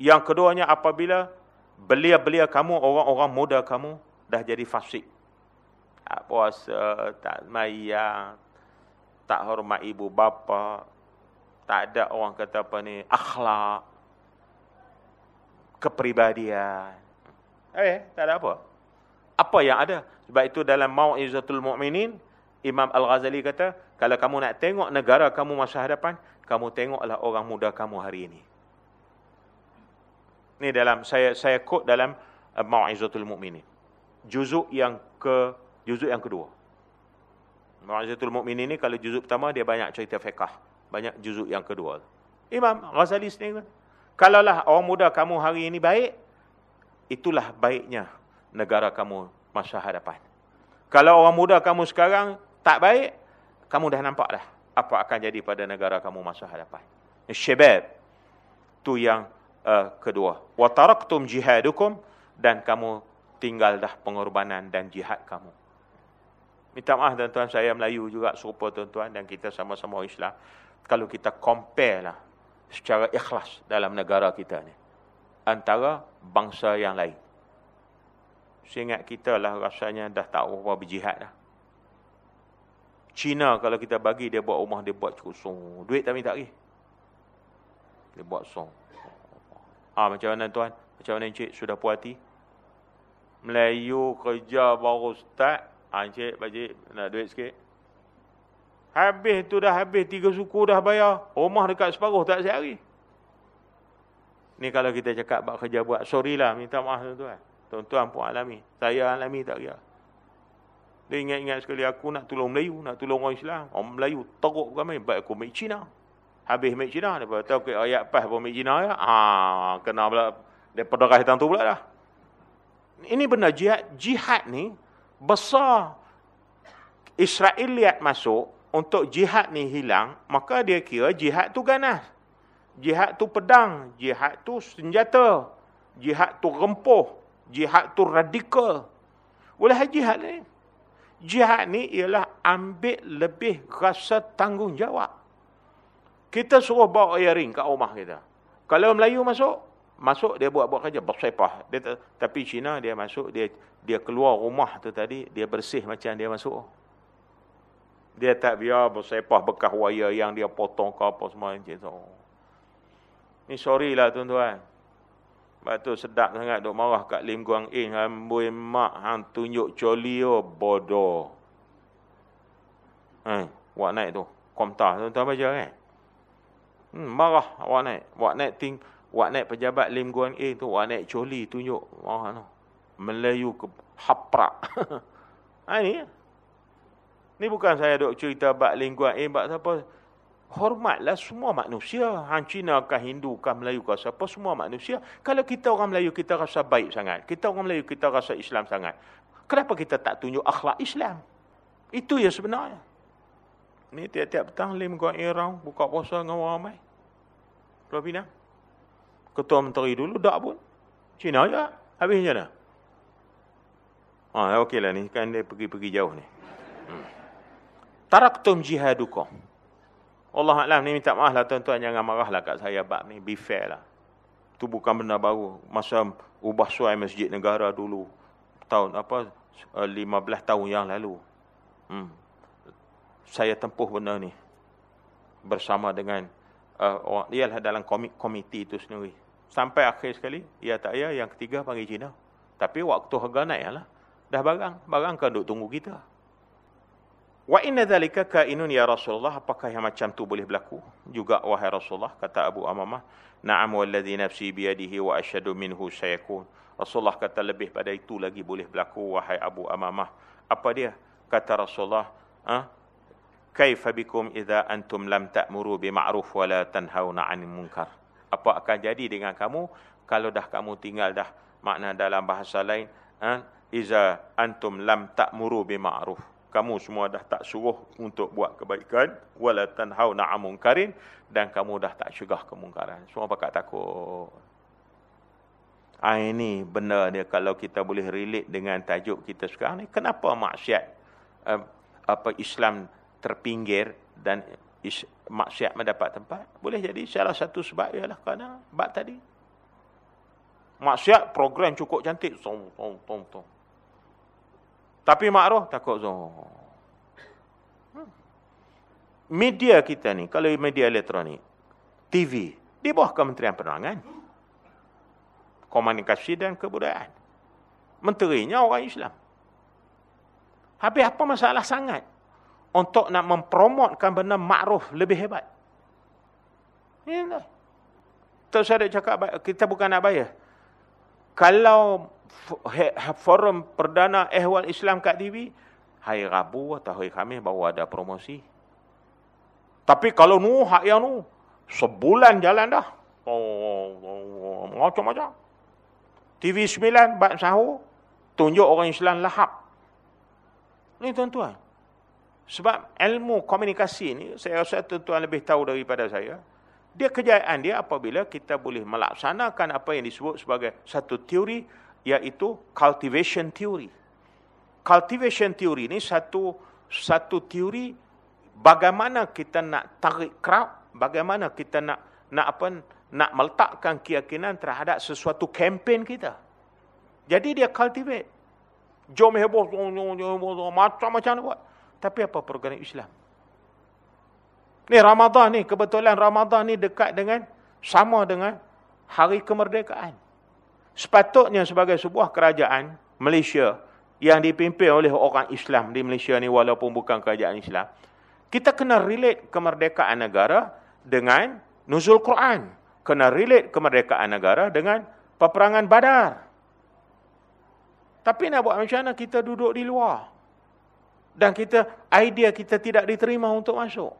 yang keduanya apabila belia-belia kamu orang-orang muda kamu dah jadi fasik. Tak puasa tak mayang tak hormat ibu bapa tak ada orang kata apa ni akhlak kepribadian. Eh tak ada apa. Apa yang ada? Sebab itu dalam mau'izatul mukminin Imam Al-Ghazali kata kalau kamu nak tengok negara kamu masa hadapan kamu tengoklah orang muda kamu hari ini ni dalam saya saya quote dalam uh, mau'izatul mukminin juzuk yang ke juzuk yang kedua Mau'izatul Mukminin ini kalau juzuk pertama dia banyak cerita fiqh banyak juzuk yang kedua. Imam Ghazali sendiri. Kalaulah orang muda kamu hari ini baik, itulah baiknya negara kamu masa hadapan. Kalau orang muda kamu sekarang tak baik, kamu dah nampak dah apa akan jadi pada negara kamu masa hadapan. Syebab. tu yang uh, kedua. Wa taraktum jihadukum dan kamu tinggal dah pengorbanan dan jihad kamu. Minta maaf tuan-tuan saya Melayu juga serupa tuan-tuan dan kita sama-sama Islam kalau kita compare lah secara ikhlas dalam negara kita ni antara bangsa yang lain. Seingat kita lah rasanya dah tak apa berjihad dah. Cina kalau kita bagi dia buat rumah dia buat cukup song. Duit tak minta lagi. Dia buat song. Ah macam mana tuan? Macam mana encik sudah puas hati? Melayu kerja baru start. Ah encik bagi nak duit sikit. Habis tu dah habis, tiga suku dah bayar. Rumah dekat separuh tak sehari. Ni kalau kita cakap buat kerja buat. Sorry lah, minta maaf tuan-tuan. Tuan-tuan pun alami. Saya alami tak kira. Dia ingat-ingat sekali aku nak tolong Melayu, nak tolong orang Islam. Orang Melayu teruk ramai. Baik aku make Cina. Habis make Cina, dia tahu ke ayat pas pun make Cina ya. Ha, kena pula. Pedagah hitam tu pula dah. Ini benar jihad. Jihad ni besar. Israel lihat masuk, untuk jihad ni hilang, maka dia kira jihad tu ganas. Jihad tu pedang, jihad tu senjata, jihad tu rempuh, jihad tu radikal. Boleh jihad ni. Jihad ni ialah ambil lebih rasa tanggungjawab. Kita suruh bawa airing kat rumah kita. Kalau Melayu masuk, masuk dia buat-buat kerja bersepah. Dia, tapi Cina dia masuk, dia dia keluar rumah tu tadi, dia bersih macam dia masuk. Dia tak biar bersepah bekas wayar yang dia potong ke apa semua macam tu. Ni sorry lah tuan-tuan. Sebab tu sedap sangat duk marah kat Lim Guang Ing. Amboi mak hang tunjuk coli oh, bodoh. Eh, buat naik tu. Komtah tuan-tuan baca kan. Hmm, marah buat naik. Buat naik ting buat naik pejabat Lim Guang Ing tu. Buat naik coli tunjuk. Marah tu. Melayu ke haprak. ha ni Ni bukan saya duk cerita bab lingkuan eh bab siapa. Hormatlah semua manusia. Han Cina kah Hindu kah Melayu kah siapa semua manusia. Kalau kita orang Melayu kita rasa baik sangat. Kita orang Melayu kita rasa Islam sangat. Kenapa kita tak tunjuk akhlak Islam? Itu yang sebenarnya. Ni tiap-tiap petang lim gua irang buka puasa dengan orang ramai. Pulau Pinang. Ketua Menteri dulu tak pun. Cina je. Habis macam mana? Ah, okeylah ni kan dia pergi-pergi jauh ni. Hmm taraktum jihadukum. Allah Alam ni minta maaf lah tuan-tuan jangan marah lah kat saya bab ni. Be fair lah. Itu bukan benda baru. Masa ubah suai masjid negara dulu. Tahun apa? 15 eh, tahun yang lalu. Hmm. Saya tempuh benda ni. Bersama dengan uh, orang. Ialah dalam komit komiti itu sendiri. Sampai akhir sekali. Ya tak ya. Yang ketiga panggil Cina. Tapi waktu harga naik lah. Dah barang. Barang kan duk tunggu kita. Wa inna dhalika kainun ya Rasulullah apakah yang macam tu boleh berlaku? Juga wahai Rasulullah kata Abu Amamah, na'am walladhi nafsi biyadihi wa asyhadu minhu sayakun. Rasulullah kata lebih pada itu lagi boleh berlaku wahai Abu Amamah. Apa dia? Kata Rasulullah, ha? Kaifa bikum idza antum lam ta'muru bima'ruf wa la tanhauna 'anil munkar? Apa akan jadi dengan kamu kalau dah kamu tinggal dah makna dalam bahasa lain, ha? Iza antum lam ta'muru bima'ruf kamu semua dah tak suruh untuk buat kebaikan wala tanhauna 'anil munkarin dan kamu dah tak cegah kemungkaran semua pakat takut ah ini benda dia kalau kita boleh relate dengan tajuk kita sekarang ni kenapa maksiat uh, apa Islam terpinggir dan maksiat mendapat tempat boleh jadi salah satu sebab ialah kerana bab tadi maksiat program cukup cantik tong tong tong tong tapi makruh takut zon. Hmm. Media kita ni, kalau media elektronik, TV, di bawah Kementerian Penerangan. Komunikasi dan Kebudayaan. Menterinya orang Islam. Habis apa masalah sangat untuk nak mempromotkan benda makruf lebih hebat? Ini Tak saya cakap, kita bukan nak bayar. Kalau forum perdana ehwal Islam kat TV, hari Rabu atau hari Khamis baru ada promosi. Tapi kalau nu hak yang nu sebulan jalan dah. Oh, macam-macam. TV 9 bab sahur tunjuk orang Islam lahap. Ni tuan-tuan. Sebab ilmu komunikasi ni saya rasa tuan-tuan lebih tahu daripada saya. Dia kejayaan dia apabila kita boleh melaksanakan apa yang disebut sebagai satu teori iaitu cultivation theory. Cultivation theory ini satu satu teori bagaimana kita nak tarik crowd, bagaimana kita nak nak apa nak meletakkan keyakinan terhadap sesuatu kempen kita. Jadi dia cultivate. Jom heboh, macam-macam buat. Tapi apa program Islam? Ni Ramadan ni, kebetulan Ramadan ni dekat dengan, sama dengan hari kemerdekaan. Sepatutnya sebagai sebuah kerajaan Malaysia yang dipimpin oleh orang Islam di Malaysia ni walaupun bukan kerajaan Islam, kita kena relate kemerdekaan negara dengan nuzul Quran. Kena relate kemerdekaan negara dengan peperangan Badar. Tapi nak buat macam mana kita duduk di luar. Dan kita idea kita tidak diterima untuk masuk.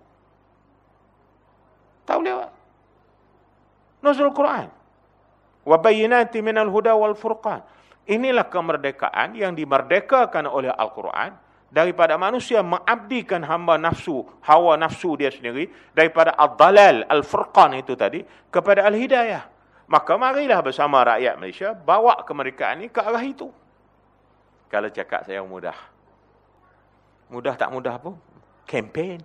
Boleh buat. Nuzul Quran wa bayyinati minal huda wal furqan. Inilah kemerdekaan yang dimerdekakan oleh Al-Quran daripada manusia mengabdikan hamba nafsu, hawa nafsu dia sendiri daripada al-dalal, al-furqan itu tadi kepada al-hidayah. Maka marilah bersama rakyat Malaysia bawa kemerdekaan ini ke arah itu. Kalau cakap saya mudah. Mudah tak mudah pun. Kempen.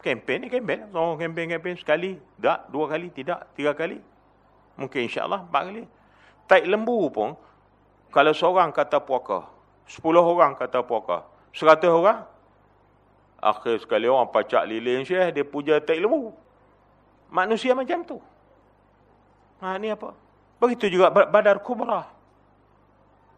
Kempen ni kempen. So, kempen-kempen sekali. Tak, dua kali, tidak, tiga kali. Mungkin insyaAllah empat kali. Taik lembu pun, kalau seorang kata puaka, sepuluh orang kata puaka, seratus orang, akhir sekali orang pacak lilin syeh, dia puja taik lembu. Manusia macam tu. Ha, ni apa? Begitu juga Badar Kubra.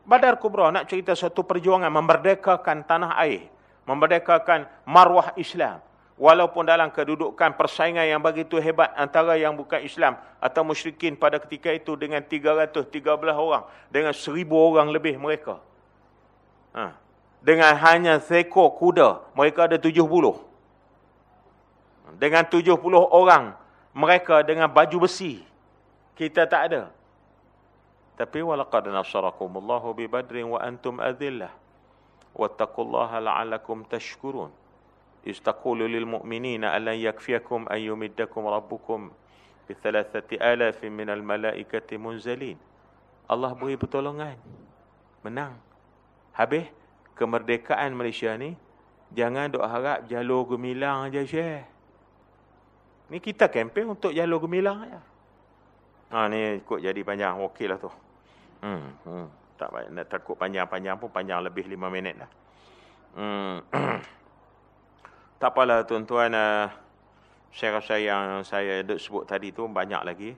Badar Kubra nak cerita satu perjuangan memerdekakan tanah air. Memerdekakan marwah Islam. Walaupun dalam kedudukan persaingan yang begitu hebat antara yang bukan Islam atau musyrikin pada ketika itu dengan 313 orang dengan 1000 orang lebih mereka. Ha. dengan hanya seekor kuda mereka ada 70 dengan 70 orang mereka dengan baju besi kita tak ada. Tapi walaqad nasarakumullahu bi badrin wa antum adillah wattaqullaha la'allakum tashkurun istaqulu lil mu'minina alla yakfiyakum an yumiddakum rabbukum bi thalathati alafin minal malaikati munzalin Allah beri pertolongan. Menang. Habis kemerdekaan Malaysia ni jangan dok harap jalur gemilang aja syekh. Ni kita kempen untuk jalur gemilang aja. Ha ni ikut jadi panjang okeylah tu. Hmm, hmm. Tak nak takut panjang-panjang pun panjang lebih 5 minit dah hmm Tak apalah tuan-tuan, uh, saya rasa yang saya duk sebut tadi tu banyak lagi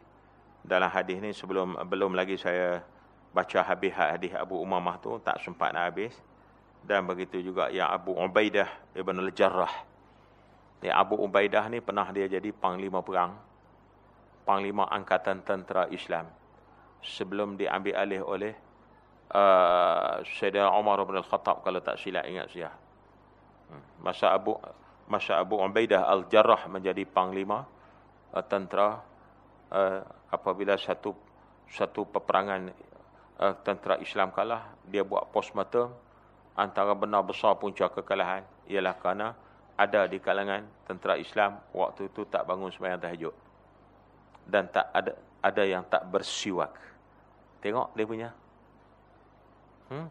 dalam hadis ni sebelum belum lagi saya baca habis hadis Abu Umamah tu tak sempat nak habis. dan begitu juga yang Abu Ubaidah Ibn Al-Jarrah. Ya, Abu Ubaidah ni pernah dia jadi panglima perang. Panglima Angkatan Tentera Islam. Sebelum diambil alih oleh uh, Sayyidina Umar bin Al-Khattab kalau tak silap ingat saya. Hmm. Masa Abu masa Abu Ubaidah Al-Jarrah menjadi panglima uh, tentera uh, apabila satu satu peperangan uh, tentera Islam kalah, dia buat postmortem antara benar besar punca kekalahan ialah kerana ada di kalangan tentera Islam waktu itu tak bangun sembahyang tahajud. Dan tak ada ada yang tak bersiwak. Tengok dia punya. Hmm?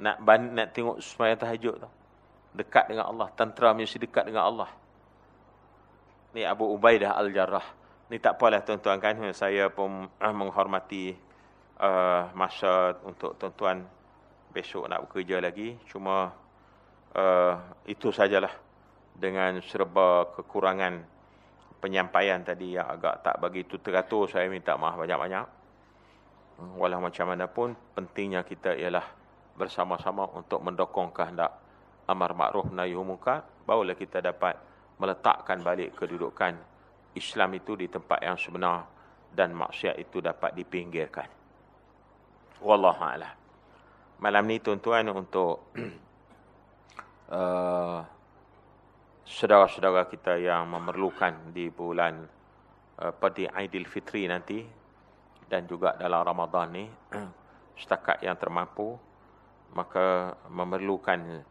Nak nak tengok sembahyang tahajud tu dekat dengan Allah. Tentera mesti dekat dengan Allah. Ni Abu Ubaidah Al-Jarrah. Ni tak apalah tuan-tuan kan. Saya pun uh, menghormati uh, masa untuk tuan-tuan besok nak bekerja lagi. Cuma uh, itu sajalah. Dengan serba kekurangan penyampaian tadi yang agak tak bagi itu teratur. Saya minta maaf banyak-banyak. Walau macam mana pun pentingnya kita ialah bersama-sama untuk mendokong kehendak amar ma'ruf nahi munkar. Barulah kita dapat meletakkan balik kedudukan Islam itu di tempat yang sebenar dan maksiat itu dapat dipinggirkan. Wallahu a'lam. Malam ni tuan-tuan untuk uh, saudara-saudara kita yang memerlukan di bulan uh, pada Aidilfitri nanti dan juga dalam Ramadan ni setakat yang termampu maka memerlukan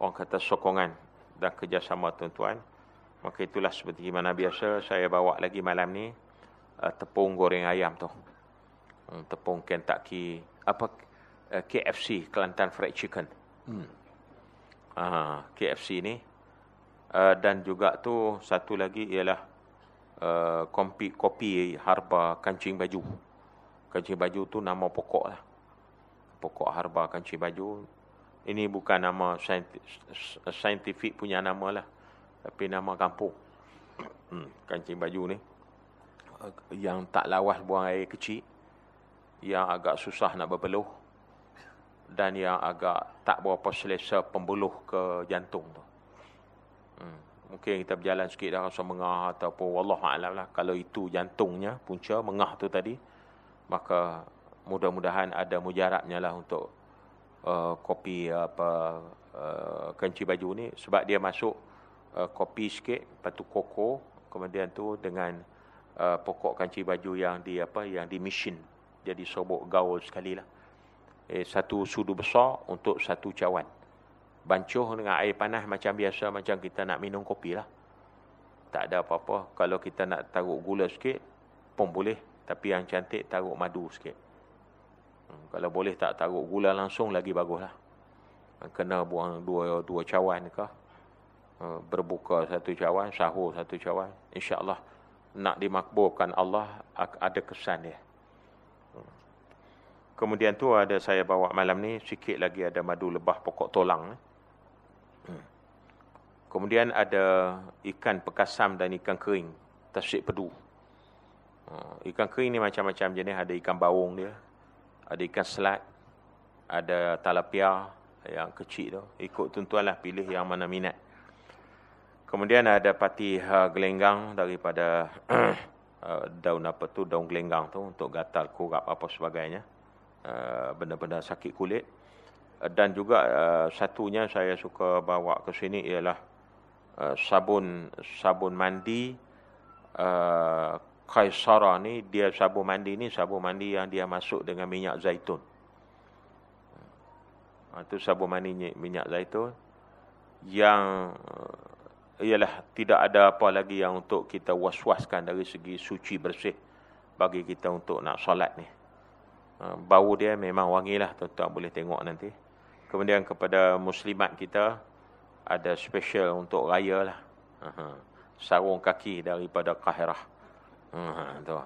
orang kata sokongan dan kerjasama tuan-tuan. Maka itulah seperti mana biasa saya bawa lagi malam ni uh, tepung goreng ayam tu. Um, tepung Kentucky apa uh, KFC Kelantan Fried Chicken. Hmm. Uh, KFC ni uh, dan juga tu satu lagi ialah uh, kopi kopi harba kancing baju. Kancing baju tu nama pokok lah. Pokok harba kancing baju ini bukan nama saintifik punya nama lah. Tapi nama kampung. Hmm, kancing baju ni. Yang tak lawas buang air kecil. Yang agak susah nak berpeluh. Dan yang agak tak berapa selesa pembuluh ke jantung tu. Hmm, mungkin kita berjalan sikit dah rasa mengah ataupun Wallahualam lah. Kalau itu jantungnya, punca, mengah tu tadi. Maka mudah-mudahan ada mujarabnya lah untuk uh, kopi apa uh, kenci baju ni. Sebab dia masuk uh, kopi sikit lepas tu koko kemudian tu dengan uh, pokok kenci baju yang di apa yang di mesin. Jadi sobok gaul sekali lah. Eh, satu sudu besar untuk satu cawan. Bancuh dengan air panas macam biasa macam kita nak minum kopi lah. Tak ada apa-apa. Kalau kita nak taruh gula sikit pun boleh tapi yang cantik taruh madu sikit Hmm, kalau boleh tak taruh gula langsung lagi baguslah. Kena buang dua dua cawan ke. Hmm, berbuka satu cawan, sahur satu cawan. InsyaAllah nak dimakburkan Allah ada kesan dia. Hmm. Kemudian tu ada saya bawa malam ni sikit lagi ada madu lebah pokok tolang. Kemudian ada ikan pekasam dan ikan kering. Tasik pedu. Ikan kering ni macam-macam jenis. Ada ikan bawang dia ada ikan selat, ada talapia yang kecil tu. Ikut tuan-tuan lah pilih yang mana minat. Kemudian ada pati uh, gelenggang daripada uh, daun apa tu, daun gelenggang tu untuk gatal, kurap apa sebagainya. Uh, benda-benda uh, sakit kulit. Uh, dan juga uh, satunya saya suka bawa ke sini ialah uh, sabun sabun mandi uh, Kaisara ni dia sabun mandi ni sabun mandi yang dia masuk dengan minyak zaitun. Itu ha, sabun mandi minyak zaitun yang eh, ialah tidak ada apa lagi yang untuk kita was-waskan dari segi suci bersih bagi kita untuk nak solat ni. Ha, bau dia memang wangilah tuan-tuan boleh tengok nanti. Kemudian kepada muslimat kita ada special untuk raya lah. Ha, sarung kaki daripada Kahirah. Tu.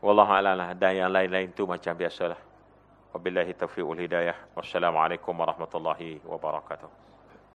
Wallahu a'lam lah dan yang lain-lain tu macam biasalah. Wabillahi taufiq wal hidayah. Wassalamualaikum warahmatullahi wabarakatuh.